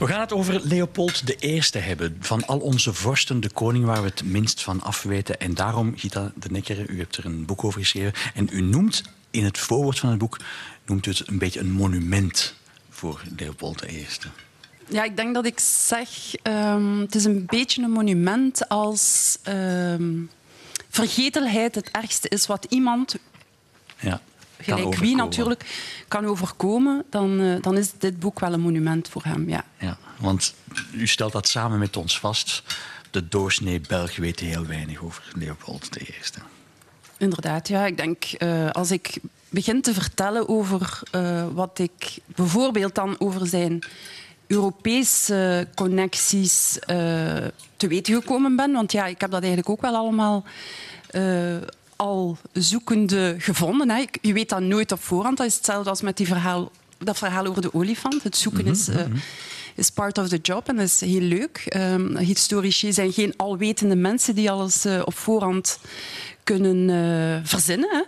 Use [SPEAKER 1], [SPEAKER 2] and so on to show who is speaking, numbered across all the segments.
[SPEAKER 1] We gaan het over Leopold I hebben. Van al onze vorsten de koning waar we het minst van afweten. En daarom, Gita de Nekker, u hebt er een boek over geschreven. En u noemt in het voorwoord van het boek noemt u het een beetje een monument voor Leopold I.
[SPEAKER 2] Ja, ik denk dat ik zeg, um, het is een beetje een monument als um, vergetelheid het ergste is wat iemand,
[SPEAKER 1] ja,
[SPEAKER 2] gelijk wie natuurlijk, kan overkomen, dan, uh, dan is dit boek wel een monument voor hem. Ja.
[SPEAKER 1] Ja, want u stelt dat samen met ons vast. De doorsnee Belg weet heel weinig over Leopold I.
[SPEAKER 2] Inderdaad, ja. Ik denk, uh, als ik begin te vertellen over uh, wat ik bijvoorbeeld dan over zijn Europese connecties uh, te weten gekomen ben. Want ja, ik heb dat eigenlijk ook wel allemaal uh, al zoekende gevonden. Hè. Je weet dat nooit op voorhand. Dat is hetzelfde als met die verhaal, dat verhaal over de olifant. Het zoeken mm -hmm. is, uh, is part of the job en dat is heel leuk. Um, historici zijn geen alwetende mensen die alles uh, op voorhand kunnen uh, verzinnen.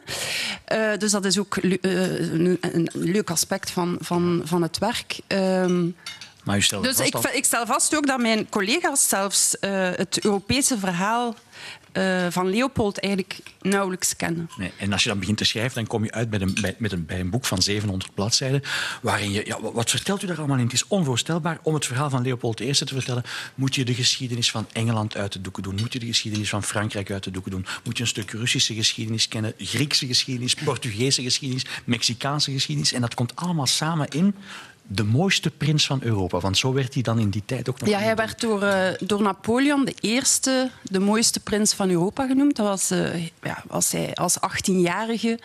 [SPEAKER 2] Uh, dus dat is ook een, een, leuk aspect van, van, van het werk. Um,
[SPEAKER 1] maar u stelt
[SPEAKER 2] dus
[SPEAKER 1] vast
[SPEAKER 2] ik, ik, stel vast ook dat mijn collega's zelfs het Europese verhaal uh, van Leopold eigenlijk nauwelijks kennen.
[SPEAKER 1] Nee, en als je dan begint te schrijven, dan kom je uit bij een, met een, bij een boek van 700 bladzijden, waarin je... Ja, wat vertelt u daar allemaal in? Het is onvoorstelbaar. Om het verhaal van Leopold I te vertellen, moet je de geschiedenis van Engeland uit de doeken doen, moet je de geschiedenis van Frankrijk uit de doeken doen, moet je een stuk Russische geschiedenis kennen, Griekse geschiedenis, Portugese geschiedenis, Mexicaanse geschiedenis. En dat komt allemaal samen in de mooiste prins van Europa. Want zo werd hij dan in die tijd ook nog.
[SPEAKER 2] Ja, hij werd door, uh, door Napoleon de eerste, de mooiste prins van Europa genoemd. Dat was uh, ja, als hij als 18-jarige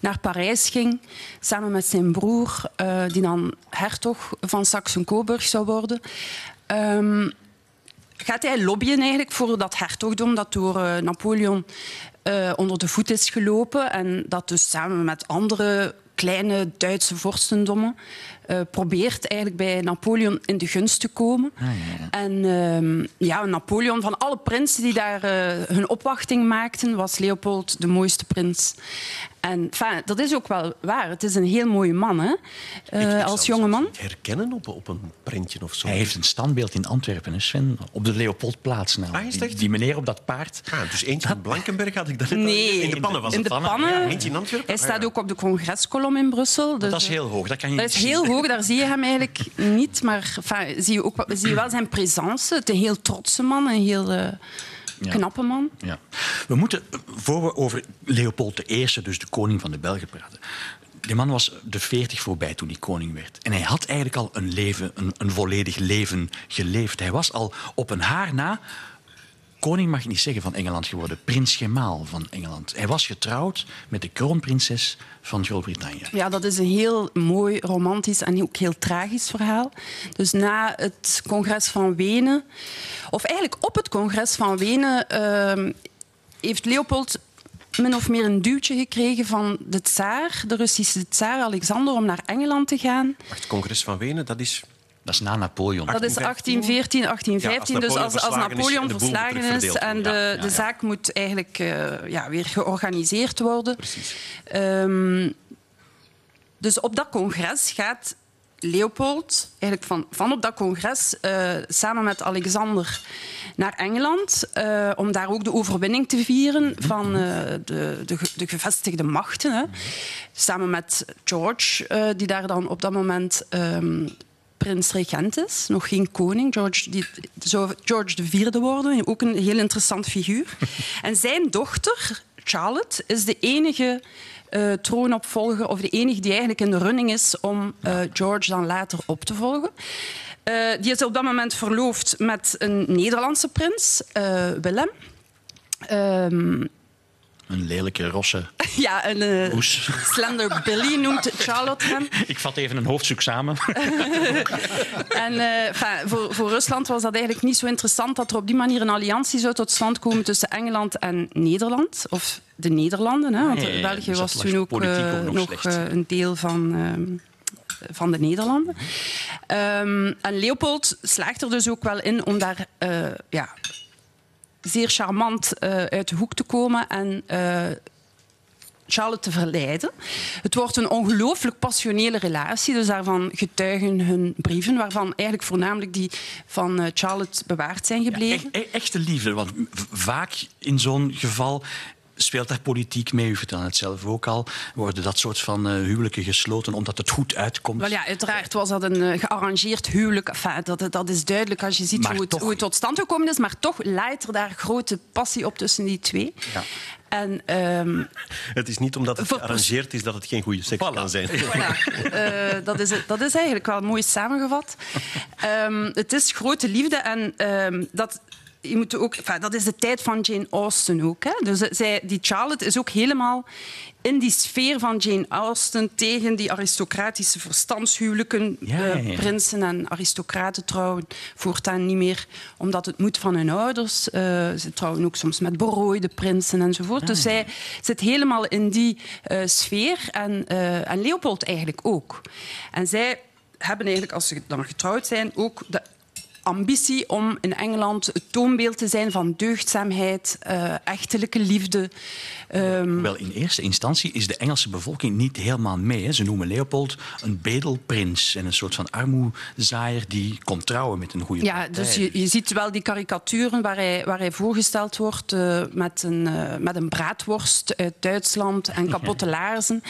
[SPEAKER 2] naar Parijs ging, samen met zijn broer, uh, die dan hertog van Saxe-Coburg zou worden. Um, gaat hij lobbyen eigenlijk voor dat hertogdom dat door Napoleon onder de voet is gelopen en dat dus samen met andere kleine Duitse vorstendommen uh, probeert eigenlijk bij Napoleon in de gunst te komen.
[SPEAKER 1] Ah, ja, ja.
[SPEAKER 2] En uh, ja, Napoleon, van alle prinsen die daar uh, hun opwachting maakten, was Leopold de mooiste prins. En enfin, dat is ook wel waar. Het is een heel mooie man, hè? Uh,
[SPEAKER 3] ik,
[SPEAKER 2] als jonge man.
[SPEAKER 3] herkennen op, op een printje of zo.
[SPEAKER 1] Hij heeft een standbeeld in Antwerpen, hè, Sven, op de Leopoldplaats. Nou.
[SPEAKER 3] Ah, is
[SPEAKER 1] die, die, meneer op dat paard.
[SPEAKER 3] Ah, dus eentje van Blankenberg had ik dat net
[SPEAKER 2] Nee,
[SPEAKER 3] In de pannen was
[SPEAKER 2] in
[SPEAKER 3] het.
[SPEAKER 2] de pannen.
[SPEAKER 3] Ja, eentje in Antwerpen.
[SPEAKER 2] Hij staat
[SPEAKER 3] Ah, ja.
[SPEAKER 2] ook op de congreskolom in Brussel. Dus,
[SPEAKER 1] Dat is heel hoog, dat kan je
[SPEAKER 2] Dat is
[SPEAKER 1] zien.
[SPEAKER 2] heel hoog, daar zie je hem eigenlijk niet. Maar enfin, zie, je ook, zie je wel zijn présence. Het is een heel trotse man, een heel uh,
[SPEAKER 1] Ja.
[SPEAKER 2] knappe man.
[SPEAKER 1] Ja. We moeten, voor we over Leopold I, dus de koning van de Belgen, praten. Die man was de 40 voorbij toen hij koning werd. En hij had eigenlijk al een, leven, een, een volledig leven geleefd. Hij was al op een haar na koning, mag ik niet zeggen, van Engeland geworden. Prins Gemaal van Engeland. Hij was getrouwd met de kroonprinses van Groot-Brittannië.
[SPEAKER 2] Ja, dat is een heel mooi, romantisch en ook heel tragisch verhaal. Dus na het congres van Wenen, of eigenlijk op het congres van Wenen, uh, heeft Leopold min of meer een duwtje gekregen van de tsaar, de Russische tsaar Alexander, om naar Engeland te gaan.
[SPEAKER 3] Wacht, het congres van Wenen, dat is...
[SPEAKER 1] Dat is na Napoleon.
[SPEAKER 2] Dat is 1814, 1815.
[SPEAKER 3] Ja,
[SPEAKER 2] dus
[SPEAKER 3] als
[SPEAKER 2] als, als
[SPEAKER 3] Napoleon verslagen is en de
[SPEAKER 2] is en de, zaak moet eigenlijk uh, ja, weer georganiseerd worden.
[SPEAKER 3] Precies.
[SPEAKER 2] Um, dus op dat congres gaat Leopold, eigenlijk van, van op dat congres, uh, samen met Alexander naar Engeland, uh, om daar ook de overwinning te vieren van uh, de, de, de, gevestigde machten. Hè. Samen met George, die daar dan op dat moment um, prins regent is, nog geen koning. George, die zou George de vierde worden, ook een heel interessant figuur. en zijn dochter, Charlotte, is de enige uh, troonopvolger, of de enige die eigenlijk in de running is om uh, George dan later op te volgen. Uh, die is op dat moment verloofd met een Nederlandse prins, Willem. Um,
[SPEAKER 1] een lelijke rosse
[SPEAKER 2] ja, een uh, slender Billy noemt Charlotte hem.
[SPEAKER 1] Ik vat even een hoofdstuk samen.
[SPEAKER 2] en uh, enfin, voor, voor Rusland was dat eigenlijk niet zo interessant dat er op die manier een alliantie zou tot stand komen tussen Engeland en Nederland. Of de Nederlanden, hè, want België
[SPEAKER 1] dus
[SPEAKER 2] was toen ook, uh,
[SPEAKER 1] ook nog
[SPEAKER 2] uh, een deel van, uh, van de Nederlanden. Um, en Leopold slaagt er dus ook wel in om daar uh, ja, zeer charmant uh, uit de hoek te komen en uh, Charlotte te verleiden. Het wordt een ongelooflijk passionele relatie, dus daarvan getuigen hun brieven, waarvan eigenlijk voornamelijk die van eh, Charlotte bewaard zijn gebleven.
[SPEAKER 1] E- e- echte liefde, want vaak in zo'n geval speelt daar politiek mee. U vertelde het zelf ook al. Worden dat soort van eh, huwelijken gesloten omdat het goed uitkomt?
[SPEAKER 2] Wel ja, uiteraard was dat een eh, gearrangeerd huwelijk. Enfin, dat, dat is duidelijk als je ziet hoe het,
[SPEAKER 1] toch-
[SPEAKER 2] hoe het tot stand gekomen is. Maar toch leidt er daar grote passie op tussen die twee.
[SPEAKER 1] Ja.
[SPEAKER 2] En ehm,
[SPEAKER 3] Het is niet omdat het gearrangeerd is dat het geen goede seks kan zijn.
[SPEAKER 2] Voilà. Eh, dat, is, het- dat is eigenlijk wel mooi samengevat. Ehm, het is grote liefde en ehm, dat, je moet ook, enfin, dat is de tijd van Jane Austen ook. Hè? Dus zij, die Charlotte is ook helemaal in die sfeer van Jane Austen tegen die aristocratische verstandshuwelijken.
[SPEAKER 1] Ja,
[SPEAKER 2] Eh,
[SPEAKER 1] ja, ja.
[SPEAKER 2] prinsen en aristocraten trouwen voortaan niet meer omdat het moet van hun ouders. Eh, ze trouwen ook soms met berooide prinsen enzovoort. Dus zij zit helemaal in die eh, sfeer en, eh, en Leopold eigenlijk ook. En zij hebben eigenlijk, als ze dan getrouwd zijn, ook de ambitie om in Engeland het toonbeeld te zijn van deugdzaamheid, eh, echtelijke liefde. Ehm,
[SPEAKER 1] Wel, in eerste instantie is de Engelse bevolking niet helemaal mee. Hè. Ze noemen Leopold een bedelprins en een soort van armoezaaier die komt trouwen met een goede
[SPEAKER 2] Ja,
[SPEAKER 1] partij.
[SPEAKER 2] dus je, je ziet wel die karikaturen waar hij, waar hij voorgesteld wordt eh, met, een, eh, met een braadworst uit Duitsland en kapotte laarzen.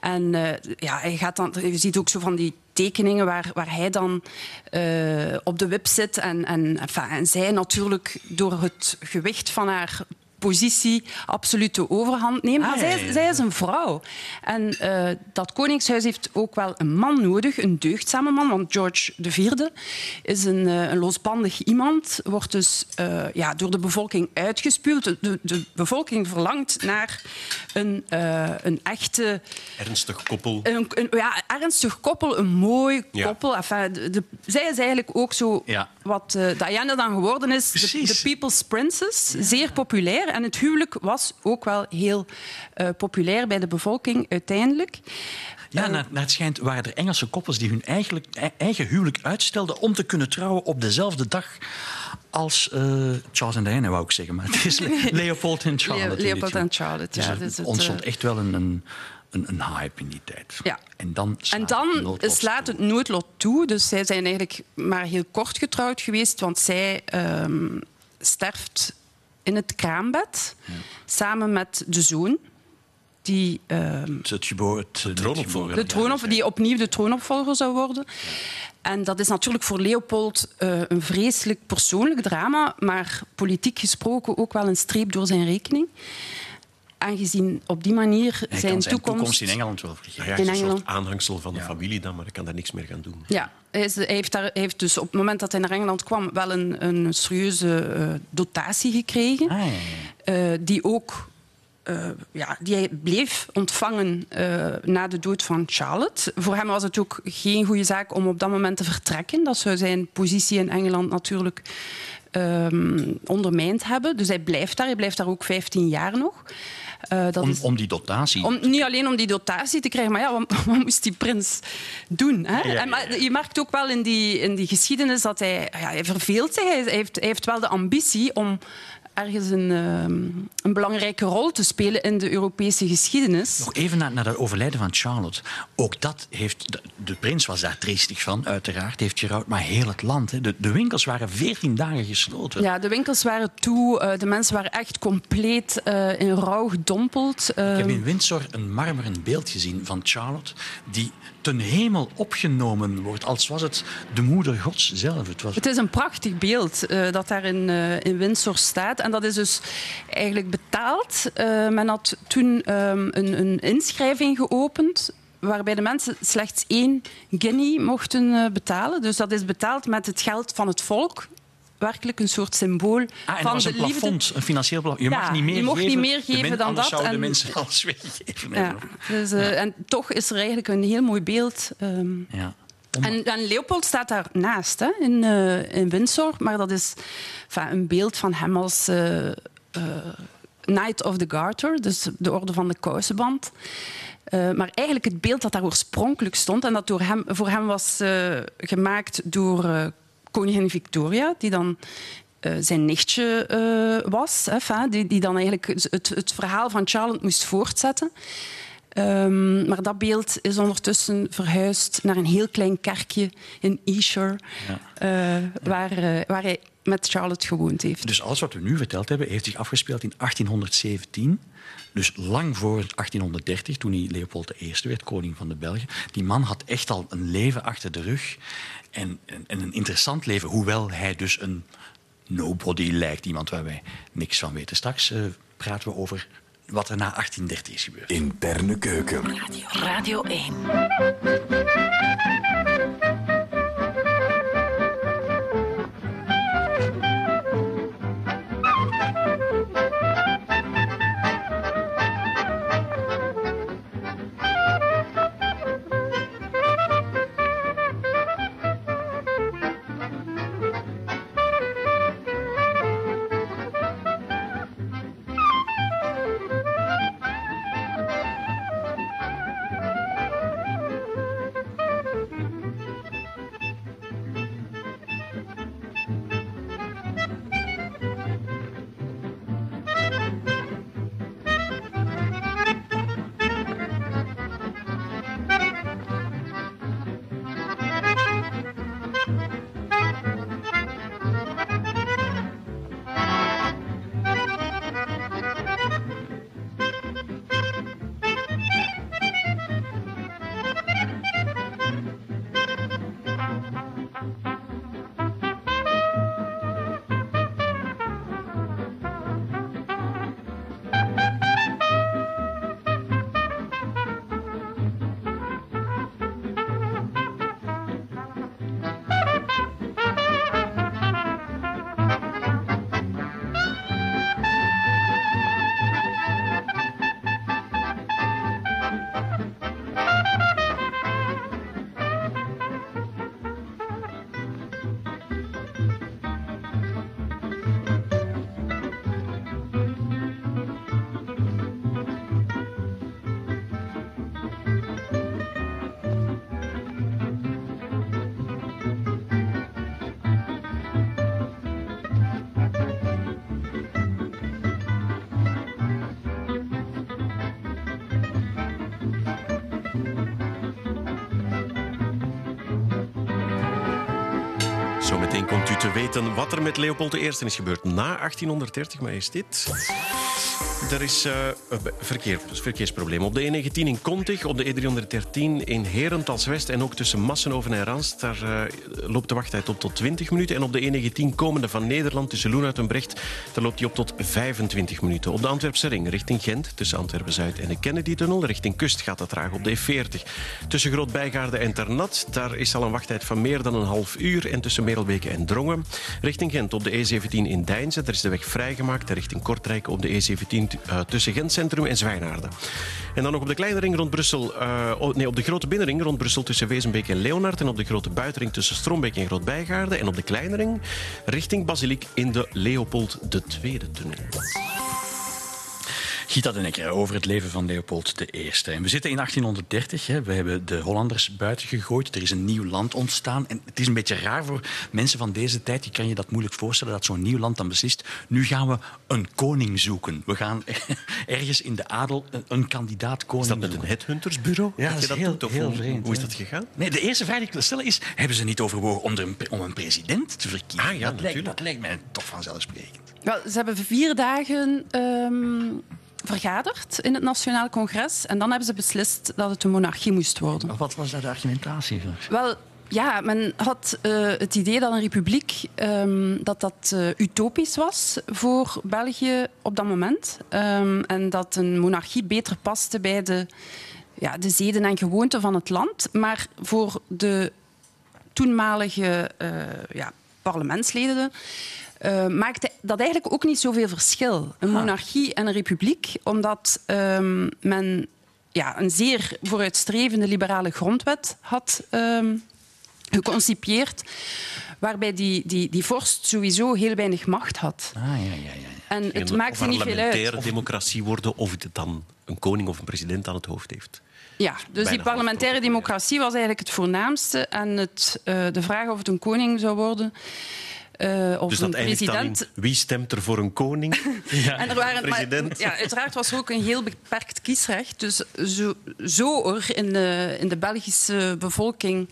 [SPEAKER 2] En ja, hij gaat dan, je ziet ook zo van die tekeningen waar, waar hij dan eh, op de wip zit en, en, en zij natuurlijk door het gewicht van haar positie absoluut de overhand neemt. Maar zij, is- zij een vrouw. En eh, dat koningshuis heeft ook wel een man nodig, een deugdzame man. Want George IV is een, eh, een losbandig iemand, wordt dus eh, ja, door de bevolking uitgespuwd. De, de, bevolking verlangt naar een, eh, een echte...
[SPEAKER 3] Ernstig koppel.
[SPEAKER 2] Een, een ja, ernstig koppel, een mooi
[SPEAKER 3] Ja.
[SPEAKER 2] koppel. Enfin, de, de- zij is eigenlijk ook zo
[SPEAKER 1] Ja.
[SPEAKER 2] wat Diana dan geworden is. De People's Princess. Zeer populair. En het huwelijk was ook wel heel eh, populair bij de bevolking uiteindelijk.
[SPEAKER 1] Ja, naar, naar het schijnt waren er Engelse koppels die hun eigenlijk, e- eigen huwelijk uitstelden om te kunnen trouwen op dezelfde dag als eh, Charles en Diana, wou ik zeggen. Maar het is Le- Leopold en Charlotte. dit
[SPEAKER 2] Leopold en Charlotte, ja,
[SPEAKER 1] er
[SPEAKER 2] dus het,
[SPEAKER 1] ontstond
[SPEAKER 2] eh,
[SPEAKER 1] echt wel een, een, een, een hype in die tijd.
[SPEAKER 2] Ja.
[SPEAKER 1] En dan slaat
[SPEAKER 2] En
[SPEAKER 1] het
[SPEAKER 2] dan
[SPEAKER 1] noodlot
[SPEAKER 2] slaat
[SPEAKER 1] toe.
[SPEAKER 2] het noodlot toe. Dus zij zijn eigenlijk maar heel kort getrouwd geweest, want zij ehm, sterft in het kraambed samen met de zoon. Die, ehm,
[SPEAKER 1] Het het
[SPEAKER 3] troonopvolger.
[SPEAKER 2] de troonop, die opnieuw de troonopvolger zou worden. En dat is natuurlijk voor Leopold eh, een vreselijk persoonlijk drama, maar politiek gesproken ook wel een streep door zijn rekening. Aangezien op die manier
[SPEAKER 1] Hij
[SPEAKER 2] zijn,
[SPEAKER 1] kan zijn
[SPEAKER 2] toekomst...
[SPEAKER 1] toekomst in Engeland wel vergeten.
[SPEAKER 3] ja, is een soort aanhangsel van de
[SPEAKER 1] Ja.
[SPEAKER 3] familie dan, maar ik kan daar niks meer gaan doen.
[SPEAKER 2] Ja, hij, is- hij heeft daar, heeft dus op het moment dat hij naar Engeland kwam wel een, een serieuze eh, dotatie gekregen.
[SPEAKER 1] Ah, ja, ja.
[SPEAKER 2] eh, die ook eh, ja, die hij bleef ontvangen eh, na de dood van Charlotte. Voor hem was het ook geen goede zaak om op dat moment te vertrekken. Dat zou zijn positie in Engeland natuurlijk ehm, ondermijnd hebben. Dus hij blijft daar. Hij blijft daar ook 15 jaar nog. Eh, dat
[SPEAKER 1] Om,
[SPEAKER 2] is-
[SPEAKER 1] om die dotatie.
[SPEAKER 2] om, niet alleen om die dotatie te krijgen, maar ja, wat, wat moest die prins doen? Hè?
[SPEAKER 3] ja,
[SPEAKER 2] En, maar je merkt ook wel in die, in die geschiedenis dat hij, ja, hij verveelt zich. Hij heeft, hij heeft wel de ambitie om ergens een, ehm, een belangrijke rol te spelen in de Europese geschiedenis.
[SPEAKER 1] Nog even naar, naar het overlijden van Charlotte. Ook dat heeft... De, de prins was daar triestig van, uiteraard. Heeft gerouwd, maar heel het land. Hè. De, de winkels waren veertien dagen gesloten.
[SPEAKER 2] Ja, de winkels waren toe, eh, de mensen waren echt compleet eh, in rouw gedompeld.
[SPEAKER 1] Ik heb
[SPEAKER 2] Ehm,
[SPEAKER 1] in Windsor een marmeren beeld gezien van Charlotte... die ten hemel opgenomen wordt, als was het de moeder gods zelf. Het was...
[SPEAKER 2] Het is een prachtig beeld eh, dat daar in, in Windsor staat. En dat is dus eigenlijk betaald. Eh, men had toen ehm, een, een inschrijving geopend waarbij de mensen slechts één guinea mochten eh, betalen. Dus dat is betaald met het geld van het volk. Werkelijk een soort symbool
[SPEAKER 1] Ah, en
[SPEAKER 2] van
[SPEAKER 1] was
[SPEAKER 2] de
[SPEAKER 1] een
[SPEAKER 2] liefde.
[SPEAKER 1] plafond, een financieel plafond. Je
[SPEAKER 2] Ja,
[SPEAKER 1] mag niet meer
[SPEAKER 2] je mocht
[SPEAKER 1] geven.
[SPEAKER 2] niet meer geven dan dat
[SPEAKER 1] zouden de
[SPEAKER 2] en-
[SPEAKER 1] mensen alles weggegeven
[SPEAKER 2] Ja, dus, eh, En toch is er eigenlijk een heel mooi beeld. ehm,
[SPEAKER 1] Ja.
[SPEAKER 2] En, Leopold staat daarnaast hè, in, eh, in Windsor. Maar dat is een beeld van hem als eh, Knight of the Garter, dus de orde van de kousenband. Maar eigenlijk het beeld dat daar oorspronkelijk stond en dat door hem, voor hem was gemaakt door koningin Victoria, die dan zijn nichtje was. Hè, die, die dan eigenlijk het, het verhaal van Charlotte moest voortzetten. Um, maar dat beeld is ondertussen verhuisd naar een heel klein kerkje in Esher, ja. uh, waar, uh, waar hij met Charlotte gewoond heeft.
[SPEAKER 1] Dus alles wat we nu verteld hebben, heeft zich afgespeeld in 1817. Dus lang voor 1830, toen hij Leopold I werd, koning van de Belgen. Die man had echt al een leven achter de rug. En, en, en een interessant leven, hoewel hij dus een nobody lijkt. Iemand waar wij niks van weten. Straks uh, praten we over wat er na 1830 is gebeurd.
[SPEAKER 4] Interne keuken.
[SPEAKER 5] Radio, Radio 1.
[SPEAKER 3] Komt u te weten wat er met Leopold I is gebeurd na 1830, maar is dit... Er is uh, verkeer, verkeersprobleem. Op de E19 in Kontig, op de E313 in Herentals West en ook tussen Massenhoven en Rans. Daar uh, loopt de wachttijd op tot 20 minuten. En op de E19 komende van Nederland tussen Loenhout en Brecht, daar loopt die op tot 25 minuten. Op de Antwerpse ring richting Gent, tussen Antwerpen-Zuid en de Kennedy-tunnel. Richting Kust gaat dat traag op de E40. Tussen Groot-Bijgaarde en Ternat, daar is al een wachttijd van meer dan een half uur. En tussen Merelbeke en Drongen. Richting Gent op de E17 in Deinzen, daar is de weg vrijgemaakt. En richting Kortrijk op de E17 uh, tussen Gent Centrum en Zwijnaarden. En dan nog op de kleine ring rond Brussel, uh, nee, op de grote binnenring rond Brussel tussen Wezenbeek en Leonard. En op de grote buitenring tussen Strombeek en Groot-Bijgaarden. En op de kleine ring richting Basiliek in de Leopold II tunnel.
[SPEAKER 1] Gita de Nekker over het leven van Leopold I. En we zitten in 1830. Hè. We hebben de Hollanders buiten gegooid. Er is een nieuw land ontstaan. En het is een beetje raar voor mensen van deze tijd. Je kan je dat moeilijk voorstellen dat zo'n nieuw land dan beslist. Nu gaan we een koning zoeken. We gaan ergens in de adel een kandidaat koning
[SPEAKER 3] Is dat met een headhuntersbureau?
[SPEAKER 1] Ja, dat, is
[SPEAKER 3] dat
[SPEAKER 1] heel,
[SPEAKER 3] doet,
[SPEAKER 1] heel
[SPEAKER 3] hoe,
[SPEAKER 1] vreemd.
[SPEAKER 3] Hoe is dat gegaan?
[SPEAKER 1] Nee, de eerste vraag die ik wil stellen is... Hebben ze niet overwogen om, een, om een president te verkiezen?
[SPEAKER 3] Ah, ja,
[SPEAKER 1] dat, lijkt, dat lijkt mij toch vanzelfsprekend.
[SPEAKER 2] Wel, ze hebben vier dagen um, vergaderd in het Nationaal Congres. En dan hebben ze beslist dat het een monarchie moest worden.
[SPEAKER 1] Maar wat was daar de argumentatie voor?
[SPEAKER 2] Wel, ja, men had uh, het idee dat een republiek um, dat dat uh, utopisch was voor België op dat moment. Um, en dat een monarchie beter paste bij de, ja, de zeden en gewoonten van het land. Maar voor de toenmalige uh, ja, parlementsleden uh, maakte dat eigenlijk ook niet zoveel verschil. Een monarchie en een republiek, omdat um, men ja, een zeer vooruitstrevende liberale grondwet had um, geconcipieerd, waarbij die, die, die vorst sowieso heel weinig macht had.
[SPEAKER 1] Ah, ja, ja, ja.
[SPEAKER 2] En het en maakte niet veel uit.
[SPEAKER 3] parlementaire democratie worden of het dan een koning of een president aan het hoofd heeft.
[SPEAKER 2] Ja, dus die parlementaire democratie was eigenlijk het voornaamste. En het, uh, de vraag of het een koning zou worden, Uh, of
[SPEAKER 3] dus dat
[SPEAKER 2] een president.
[SPEAKER 3] Wie stemt er voor een koning?
[SPEAKER 2] ja. En er waren, president. Maar, ja, uiteraard was er ook een heel beperkt kiesrecht. Dus zo, zo er in de, in de Belgische bevolking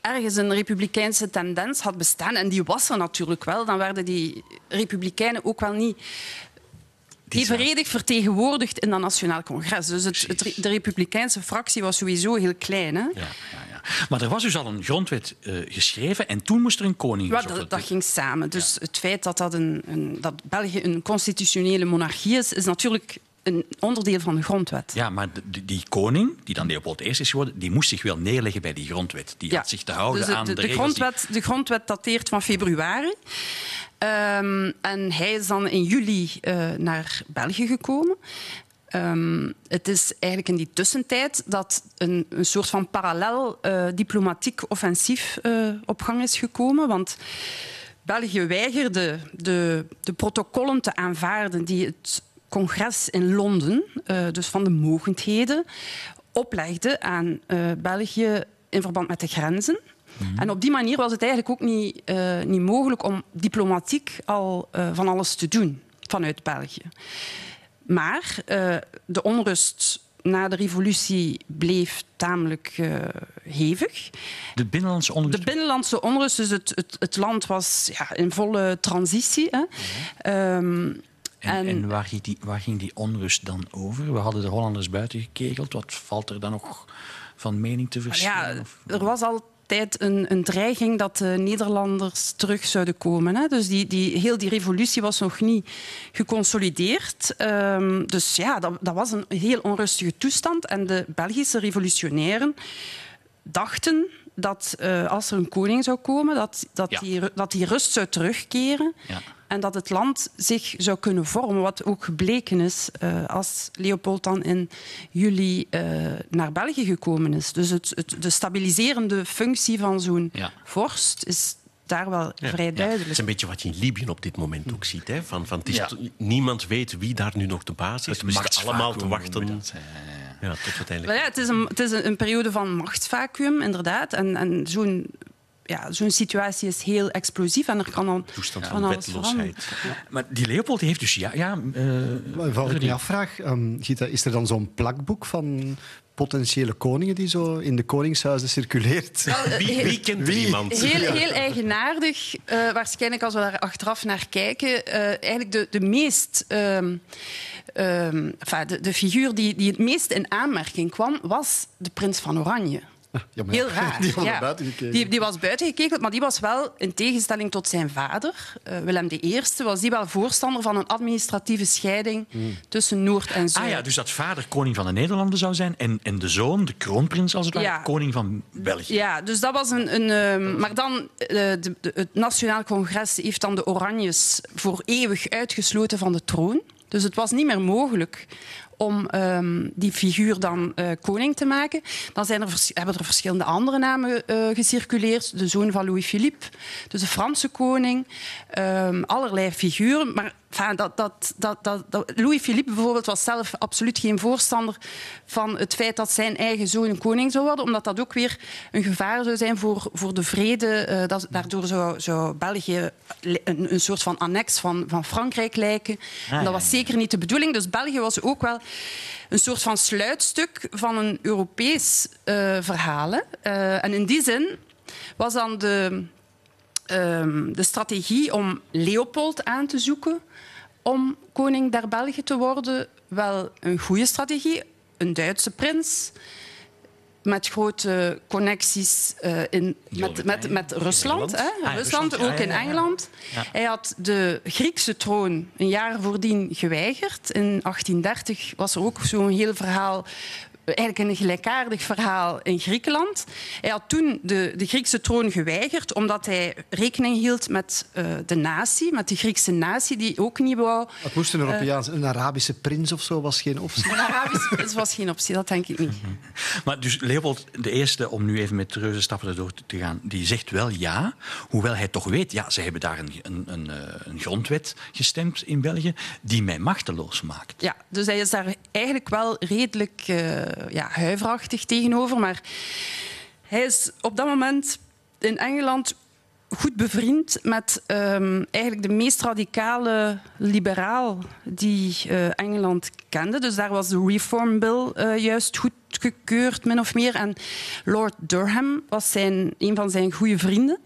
[SPEAKER 2] ergens een republikeinse tendens had bestaan, en die was er natuurlijk wel, dan werden die republikeinen ook wel niet evenredig vertegenwoordigd in dat Nationaal Congres. Dus het, het, de republikeinse fractie was sowieso heel klein. Hè? Ja, ja,
[SPEAKER 1] ja. Maar er was dus al een grondwet uh, geschreven en toen moest er een koning
[SPEAKER 2] ja, dat, dat ging samen. Dus het feit dat, dat, een, een, dat België een constitutionele monarchie is, is natuurlijk een onderdeel van de grondwet.
[SPEAKER 1] Ja, maar die, die koning, die dan Leopold I is geworden, die moest zich wel neerleggen bij die grondwet. Die had zich te houden
[SPEAKER 2] dus de,
[SPEAKER 1] aan de,
[SPEAKER 2] de,
[SPEAKER 1] de
[SPEAKER 2] grondwet, de grondwet dateert van februari. Um, en hij is dan in juli uh, naar België gekomen. Um, het is eigenlijk in die tussentijd dat een, een soort van parallel uh, diplomatiek offensief uh, op gang is gekomen. Want België weigerde de, de protocollen te aanvaarden die het congres in Londen, uh, dus van de mogendheden, oplegde aan België in verband met de grenzen. Mhm. En op die manier was het eigenlijk ook niet, uh, niet mogelijk om diplomatiek al uh, van alles te doen vanuit België. Maar uh, de onrust na de revolutie bleef tamelijk hevig.
[SPEAKER 1] De binnenlandse onrust?
[SPEAKER 2] De binnenlandse onrust, dus het, het, het land was ja, in volle transitie. Hè.
[SPEAKER 1] Ja. Um, en, en, en waar, ging die, waar, ging die, onrust dan over? We hadden de Hollanders buiten gekegeld. Wat valt er dan nog van mening te verschillen?
[SPEAKER 2] Ja, er was al tijd een, een dreiging dat de Nederlanders terug zouden komen. Hè. Dus die, die, heel die revolutie was nog niet geconsolideerd. Um, dus ja, dat, dat, was een heel onrustige toestand. En de Belgische revolutionairen dachten dat uh, als er een koning zou komen, dat, dat, ja. die, dat die rust zou terugkeren. Ja. En dat het land zich zou kunnen vormen, wat ook gebleken is uh, als Leopold dan in juli uh, naar België gekomen is. Dus het, het, de stabiliserende functie van zo'n ja. vorst is daar wel ja, vrij duidelijk. Het
[SPEAKER 3] is een beetje wat je in Libië op dit moment ook ziet. Hè? Van, van, het is Niemand weet wie daar nu nog de baas is. We zitten allemaal te wachten. Dat,
[SPEAKER 2] ja, tot uiteindelijk. Ja, het is, een, het is een, een periode van machtsvacuum, inderdaad. En, en zo'n ja, zo'n situatie is heel explosief en er kan dan
[SPEAKER 3] Toestand van, van wetloosheid.
[SPEAKER 1] Ja. Maar die Leopold die heeft dus... Ja, ja,
[SPEAKER 4] uh, Wat ik me afvraag, um, Gita, is er dan zo'n plakboek van potentiële koningen die zo in de koningshuizen circuleert.
[SPEAKER 3] Well, wie, wie, kent wie? iemand?
[SPEAKER 2] Heel, heel eigenaardig. Uh, waarschijnlijk als we daar achteraf naar kijken. Uh, eigenlijk de, de meest... Uh, enfin, de, de figuur die, die het meest in aanmerking kwam, was de prins van Oranje.
[SPEAKER 4] Ja,
[SPEAKER 2] Heel raar.
[SPEAKER 4] Die,
[SPEAKER 2] ja. die, die, was buiten gekeken, maar die was wel, in tegenstelling tot zijn vader, uh, Willem I, was die wel voorstander van een administratieve scheiding mm. tussen Noord en Zuid.
[SPEAKER 1] Ah ja, dus dat vader koning van de Nederlanden zou zijn en, en de zoon, de kroonprins als het ware, ja. koning van België.
[SPEAKER 2] Ja, dus dat was een... een uh, maar dan, uh, de, de, het Nationaal Congres heeft dan de Oranjes voor eeuwig uitgesloten van de troon. Dus het was niet meer mogelijk om um, die figuur dan uh, koning te maken. Dan zijn er, hebben er verschillende andere namen uh, gecirculeerd. De zoon van Louis-Philippe, dus de Franse koning. Um, allerlei figuren. Maar Enfin, dat, dat, dat, dat, Louis Philippe bijvoorbeeld was zelf absoluut geen voorstander van het feit dat zijn eigen zoon een koning zou worden, omdat dat ook weer een gevaar zou zijn voor, voor de vrede. Uh, dat, daardoor zou, zou België een, een, soort van annex van, van Frankrijk lijken. Ah, dat was zeker niet de bedoeling. Dus België was ook wel een soort van sluitstuk van een Europees uh, verhaal. Uh, en in die zin was dan de, um, de strategie om Leopold aan te zoeken om koning der België te worden wel een goede strategie. Een Duitse prins met grote connecties uh, in, met, met, met Rusland. Hè? Ah, Rusland, Rusland, ook in Engeland. Hij had de Griekse troon een jaar voordien geweigerd. In 1830 was er ook zo'n heel verhaal eigenlijk een gelijkaardig verhaal in Griekenland. Hij had toen de, de Griekse troon geweigerd omdat hij rekening hield met uh, de natie, met de Griekse natie, die ook niet wou...
[SPEAKER 4] Het moest een Europeaans, uh, een Arabische prins of zo was geen optie.
[SPEAKER 2] Een Arabische prins was geen optie, dat denk ik niet.
[SPEAKER 1] Maar dus Leopold de Eerste, om nu even met reuze stappen erdoor te gaan, die zegt wel ja, hoewel hij toch weet, ja, ze hebben daar een, een, een, eh, een grondwet gestemd in België die mij machteloos maakt.
[SPEAKER 2] Ja, dus hij is daar eigenlijk wel redelijk... Uh, ja, huiverachtig tegenover. Maar hij is op dat moment in Engeland goed bevriend met um, eigenlijk de meest radicale liberaal die uh, Engeland kende. Dus daar was de Reform Bill uh, juist goedgekeurd, min of meer. En Lord Durham was zijn, een van zijn goede vrienden.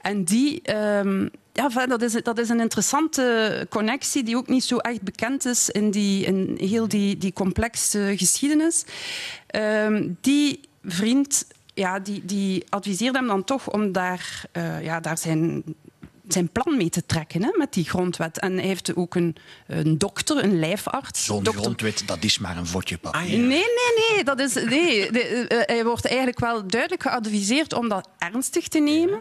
[SPEAKER 2] En die... Um, ja, dat is, dat is een interessante connectie die ook niet zo echt bekend is in, die, in heel die, die complexe geschiedenis. Um, die vriend ja, die, die adviseerde hem dan toch om daar, uh, ja, daar zijn, zijn plan mee te trekken hè, met die grondwet. En hij heeft ook een, een dokter, een lijfarts.
[SPEAKER 1] Zo'n
[SPEAKER 2] dokter...
[SPEAKER 1] grondwet, dat is maar een vodje papier. Ah,
[SPEAKER 2] ja. Nee, nee, nee. Dat is, nee. De, uh, hij wordt eigenlijk wel duidelijk geadviseerd om dat ernstig te nemen.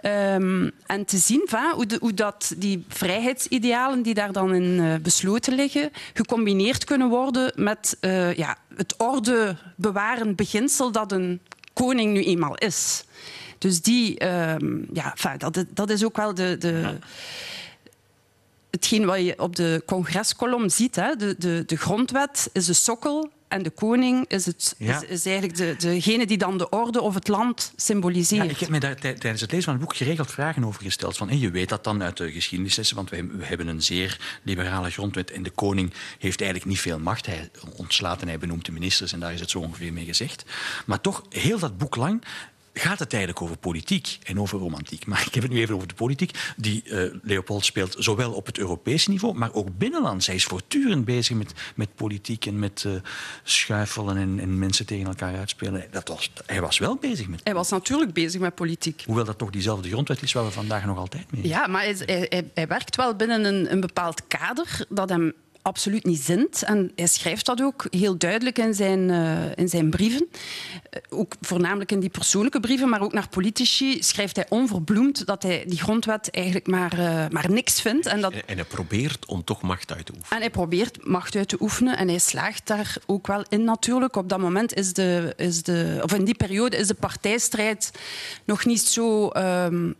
[SPEAKER 2] Ja. Um, en te zien van, hoe, de, hoe dat die vrijheidsidealen die daar dan in uh, besloten liggen, gecombineerd kunnen worden met uh, ja, het orde bewarend beginsel dat een koning nu eenmaal is. Dus die, um, ja, enfin, dat, dat is ook wel de, de, ja. hetgeen wat je op de congreskolom ziet. Hè. De, de, de grondwet is de sokkel en de koning is, het, ja. is, is, eigenlijk de, degene die dan de orde of het land symboliseert.
[SPEAKER 1] Ja, ik heb me daar tijdens het lezen van het boek geregeld vragen over gesteld. Van, hey, je weet dat dan uit de geschiedenislessen, want wij, we hebben een zeer liberale grondwet en de koning heeft eigenlijk niet veel macht. Hij ontslaat en hij benoemt de ministers en daar is het zo ongeveer mee gezegd. Maar toch, heel dat boek lang gaat het eigenlijk over politiek en over romantiek. Maar ik heb het nu even over de politiek. Die uh, Leopold speelt zowel op het Europese niveau, maar ook binnenlands. Hij is voortdurend bezig met, met politiek en met uh, schuifelen en, en, mensen tegen elkaar uitspelen. Dat was, hij was wel bezig met
[SPEAKER 2] Hij was natuurlijk bezig met politiek.
[SPEAKER 1] Hoewel dat toch diezelfde grondwet is waar we vandaag nog altijd mee
[SPEAKER 2] Ja, maar hij, hij, hij werkt wel binnen een, een bepaald kader dat hem absoluut niet zint. En hij schrijft dat ook heel duidelijk in zijn, uh, in zijn brieven. Uh, ook voornamelijk in die persoonlijke brieven, maar ook naar politici schrijft hij onverbloemd dat hij die grondwet eigenlijk maar, uh, maar niks vindt. En, dat...
[SPEAKER 3] en hij probeert om toch macht uit te oefenen.
[SPEAKER 2] En hij probeert macht uit te oefenen en hij slaagt daar ook wel in natuurlijk. Op dat moment is de, is de of in die periode is de partijstrijd nog niet zo... Um,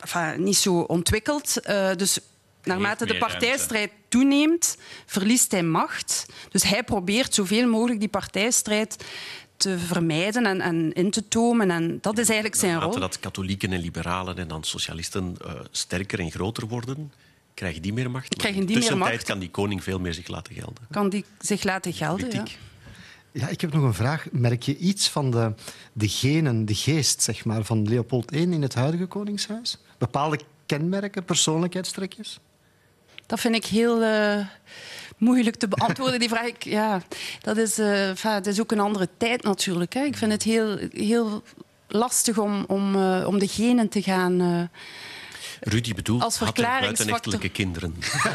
[SPEAKER 2] enfin, niet zo ontwikkeld. dus naarmate de partijstrijd toeneemt, verliest hij macht. Dus hij probeert zoveel mogelijk die partijstrijd te vermijden en, en in te tomen. En dat is eigenlijk zijn
[SPEAKER 3] naarmate
[SPEAKER 2] rol.
[SPEAKER 3] dat katholieken en liberalen en dan socialisten uh, sterker en groter worden, krijgen die meer macht.
[SPEAKER 2] Krijgen die
[SPEAKER 3] meer
[SPEAKER 2] macht.
[SPEAKER 3] kan die koning veel meer zich laten gelden.
[SPEAKER 2] Kan die zich laten gelden,
[SPEAKER 3] Politiek.
[SPEAKER 2] ja.
[SPEAKER 4] Ja, ik heb nog een vraag. Merk je iets van de, de genen, de geest zeg maar, van Leopold I in het huidige Koningshuis? Bepaalde kenmerken, persoonlijkheidstrekjes?
[SPEAKER 2] Dat vind ik heel uh, moeilijk te beantwoorden. Die vraag ik, ja, dat is, uh, enfin, het is ook een andere tijd natuurlijk. Hè. Ik vind het heel, heel lastig om, om, uh, om de genen te gaan.
[SPEAKER 3] Rudy bedoelt,
[SPEAKER 2] als
[SPEAKER 3] buitenechtelijke kinderen?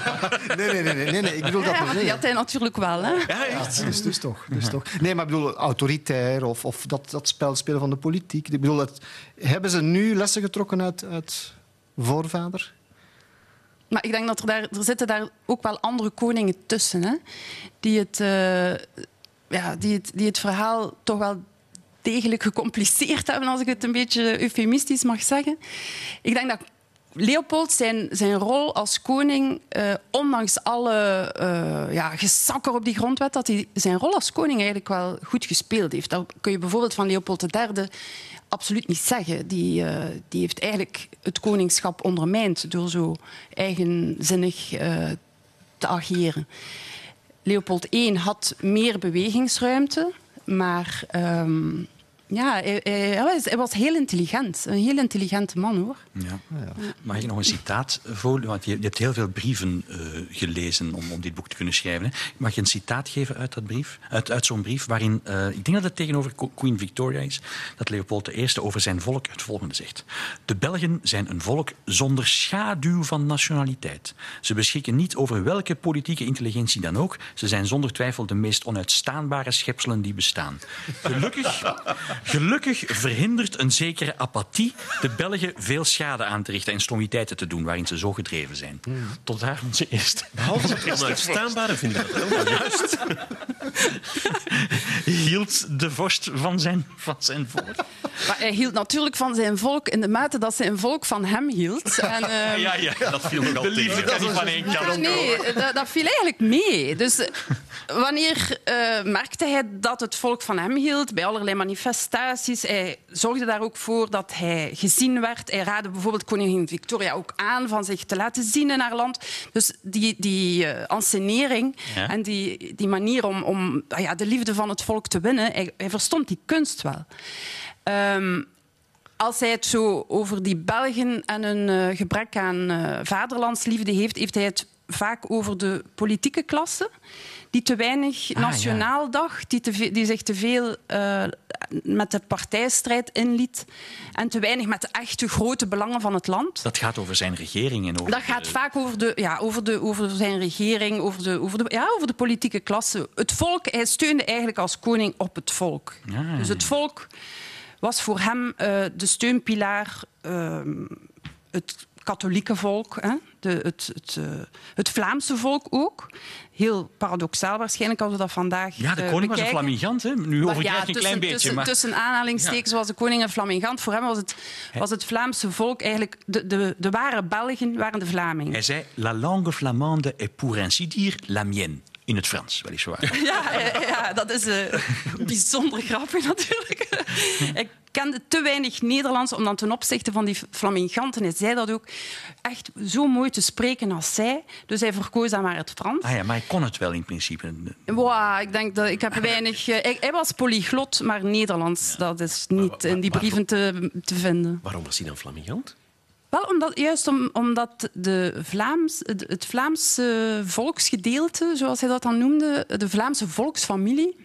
[SPEAKER 4] nee, nee, nee, nee, nee, nee, ik bedoel dat
[SPEAKER 2] ja,
[SPEAKER 4] niet.
[SPEAKER 2] Die had hij natuurlijk wel. Hè?
[SPEAKER 3] Ja, echt?
[SPEAKER 4] Ja, dus, dus, toch, dus toch. Nee, maar ik bedoel, autoritair of, of dat, dat spel spelen van de politiek. Ik bedoel, dat, hebben ze nu lessen getrokken uit, uit voorvader?
[SPEAKER 2] Maar ik denk dat er, daar, er zitten daar ook wel andere koningen tussen. Hè? Die, het, uh, ja, die, het, die het verhaal toch wel degelijk gecompliceerd hebben, als ik het een beetje eufemistisch mag zeggen. Ik denk dat Leopold zijn, zijn rol als koning, uh, ondanks alle uh, ja, gesakker op die grondwet, dat hij zijn rol als koning eigenlijk wel goed gespeeld heeft. Dat kun je bijvoorbeeld van Leopold III absoluut niet zeggen. Die, uh, die heeft eigenlijk het koningschap ondermijnd door zo eigenzinnig uh, te ageren. Leopold I had meer bewegingsruimte, maar um, ja, hij, hij, hij, was heel intelligent. Een heel intelligente man, hoor.
[SPEAKER 1] Ja. Ja. Mag ik nog een citaat voor? Want je, je hebt heel veel brieven uh, gelezen om, om dit boek te kunnen schrijven. Hè. Mag je een citaat geven uit, dat brief, uit, uit zo'n brief waarin, uh, ik denk dat het tegenover Queen Victoria is, dat Leopold I over zijn volk het volgende zegt. De Belgen zijn een volk zonder schaduw van nationaliteit. Ze beschikken niet over welke politieke intelligentie dan ook. Ze zijn zonder twijfel de meest onuitstaanbare schepselen die bestaan. Gelukkig... Gelukkig verhindert een zekere apathie de Belgen veel schade aan te richten en stommiteiten te doen waarin ze zo gedreven zijn. Tot daar onze eerste.
[SPEAKER 3] Behalve het onuitstaanbare vind ik dat wel juist.
[SPEAKER 1] hield de vorst van zijn, van zijn volk?
[SPEAKER 2] Maar hij hield natuurlijk van zijn volk in de mate dat zijn volk van hem hield. En, uh,
[SPEAKER 3] ja, ja, dat viel nog
[SPEAKER 1] De liefde kan niet van één kant
[SPEAKER 2] ja, Nee, dat, dat, viel eigenlijk mee. Dus wanneer uh, merkte hij dat het volk van hem hield? Bij allerlei manifestaties Hij zorgde daar ook voor dat hij gezien werd. Hij raadde bijvoorbeeld koningin Victoria ook aan van zich te laten zien in haar land. Dus die, die uh, ansenering
[SPEAKER 1] Ja.
[SPEAKER 2] en die, die manier om, om ah ja, de liefde van het volk te winnen, hij, hij verstond die kunst wel. Ehm, als hij het zo over die Belgen en hun eh, gebrek aan eh, vaderlandsliefde heeft, heeft hij het vaak over de politieke klasse, die te weinig
[SPEAKER 1] Ah,
[SPEAKER 2] nationaal dacht, die, te die zich te veel eh, met de partijstrijd inliet en te weinig met de echte grote belangen van het land.
[SPEAKER 1] Dat gaat over zijn regering en over...
[SPEAKER 2] Dat gaat
[SPEAKER 1] de-
[SPEAKER 2] vaak over, de, ja, over, de, over zijn regering, over de, over, de, ja, over de politieke klasse. Het volk, hij steunde eigenlijk als koning op het volk.
[SPEAKER 1] Ja.
[SPEAKER 2] Dus het volk was voor hem eh, de steunpilaar, ehm, het katholieke volk, hè? De, het, het, eh, het Vlaamse volk ook. Heel paradoxaal waarschijnlijk als we dat vandaag
[SPEAKER 1] Ja, de
[SPEAKER 2] eh,
[SPEAKER 1] koning was een flamingant, hè? Nu overdrijf een
[SPEAKER 2] tussen,
[SPEAKER 1] klein beetje,
[SPEAKER 2] tussen,
[SPEAKER 1] maar...
[SPEAKER 2] tussen aanhalingstekens was de koning een flamingant. Voor hem was het, was het Vlaamse volk eigenlijk... De, de, de ware Belgen waren de Vlamingen.
[SPEAKER 1] Hij zei, la langue flamande est pour ainsi dire la mienne. In het Frans, weliswaar.
[SPEAKER 2] Ja, ja, ja, dat is eh, bijzonder grappig natuurlijk. Ik kende te weinig Nederlands om dan ten opzichte van die flaminganten, hij zei dat ook, echt zo mooi te spreken als zij. Dus hij verkoos dan maar het Frans.
[SPEAKER 1] Ah ja, maar hij kon het wel in principe.
[SPEAKER 2] Wow, ik denk dat ik heb weinig. eh, hij, hij was polyglot, maar Nederlands, dat is niet in die brieven te, te vinden.
[SPEAKER 3] Waarom was hij dan flamingant?
[SPEAKER 2] Wel, omdat, juist om, omdat de Vlaams, het, Vlaamse volksgedeelte, zoals hij dat dan noemde, de Vlaamse volksfamilie,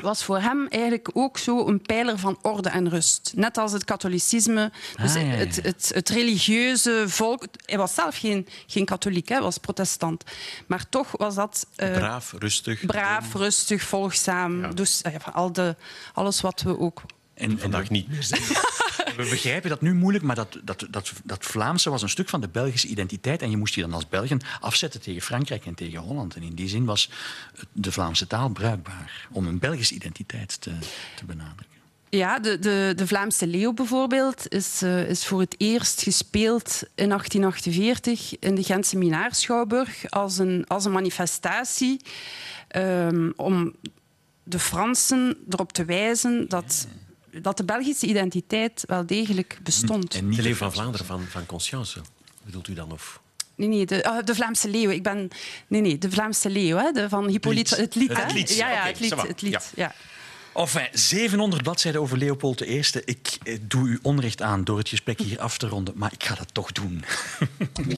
[SPEAKER 2] was voor hem eigenlijk ook zo een pijler van orde en rust. Net als het katholicisme, dus
[SPEAKER 1] Ah, ja, ja.
[SPEAKER 2] Het, het, het religieuze volk. Hij was zelf geen, geen katholiek, hij was protestant. Maar toch was dat... eh,
[SPEAKER 3] Braaf, rustig.
[SPEAKER 2] braaf, rustig, volgzaam. Dus eh, al de, alles wat we ook
[SPEAKER 1] En, en
[SPEAKER 3] Vandaag niet meer zijn.
[SPEAKER 1] We begrijpen dat nu moeilijk, maar dat, dat, dat, dat Vlaamse was een stuk van de Belgische identiteit. En je moest je dan als Belgen afzetten tegen Frankrijk en tegen Holland. En in die zin was de Vlaamse taal bruikbaar om een Belgische identiteit te, te benadrukken.
[SPEAKER 2] Ja, de, de, de Vlaamse leeuw bijvoorbeeld is, eh, is voor het eerst gespeeld in 1848 in de Gentse Minaarschouwburg als een, als een manifestatie ehm, om de Fransen erop te wijzen dat, dat de Belgische identiteit wel degelijk bestond.
[SPEAKER 1] En niet
[SPEAKER 3] De Leeuw van. Vlaanderen van, van Conscience, bedoelt u dan? Of?
[SPEAKER 2] Nee, nee, de, ah, de Vlaamse leeuw. Ik ben, nee, nee, de Vlaamse leeuw, hè, de, van Hippolyte. Het lied,
[SPEAKER 1] Het
[SPEAKER 2] hè?
[SPEAKER 1] lied,
[SPEAKER 2] Ja, ja, het lied. Het lied
[SPEAKER 1] Ja.
[SPEAKER 2] ja.
[SPEAKER 1] Enfin, 700 bladzijden over Leopold I. Ik eh, doe u onrecht aan door het gesprek hier af te ronden, maar ik ga dat toch doen.